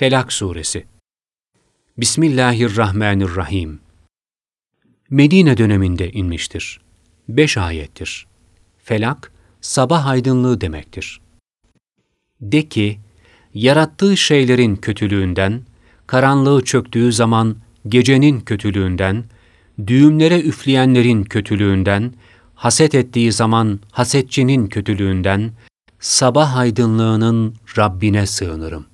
Felak Suresi Bismillahirrahmanirrahim Medine döneminde inmiştir. Beş ayettir. Felak, sabah aydınlığı demektir. De ki, yarattığı şeylerin kötülüğünden, karanlığı çöktüğü zaman gecenin kötülüğünden, düğümlere üfleyenlerin kötülüğünden, haset ettiği zaman hasetçinin kötülüğünden, sabah aydınlığının Rabbine sığınırım.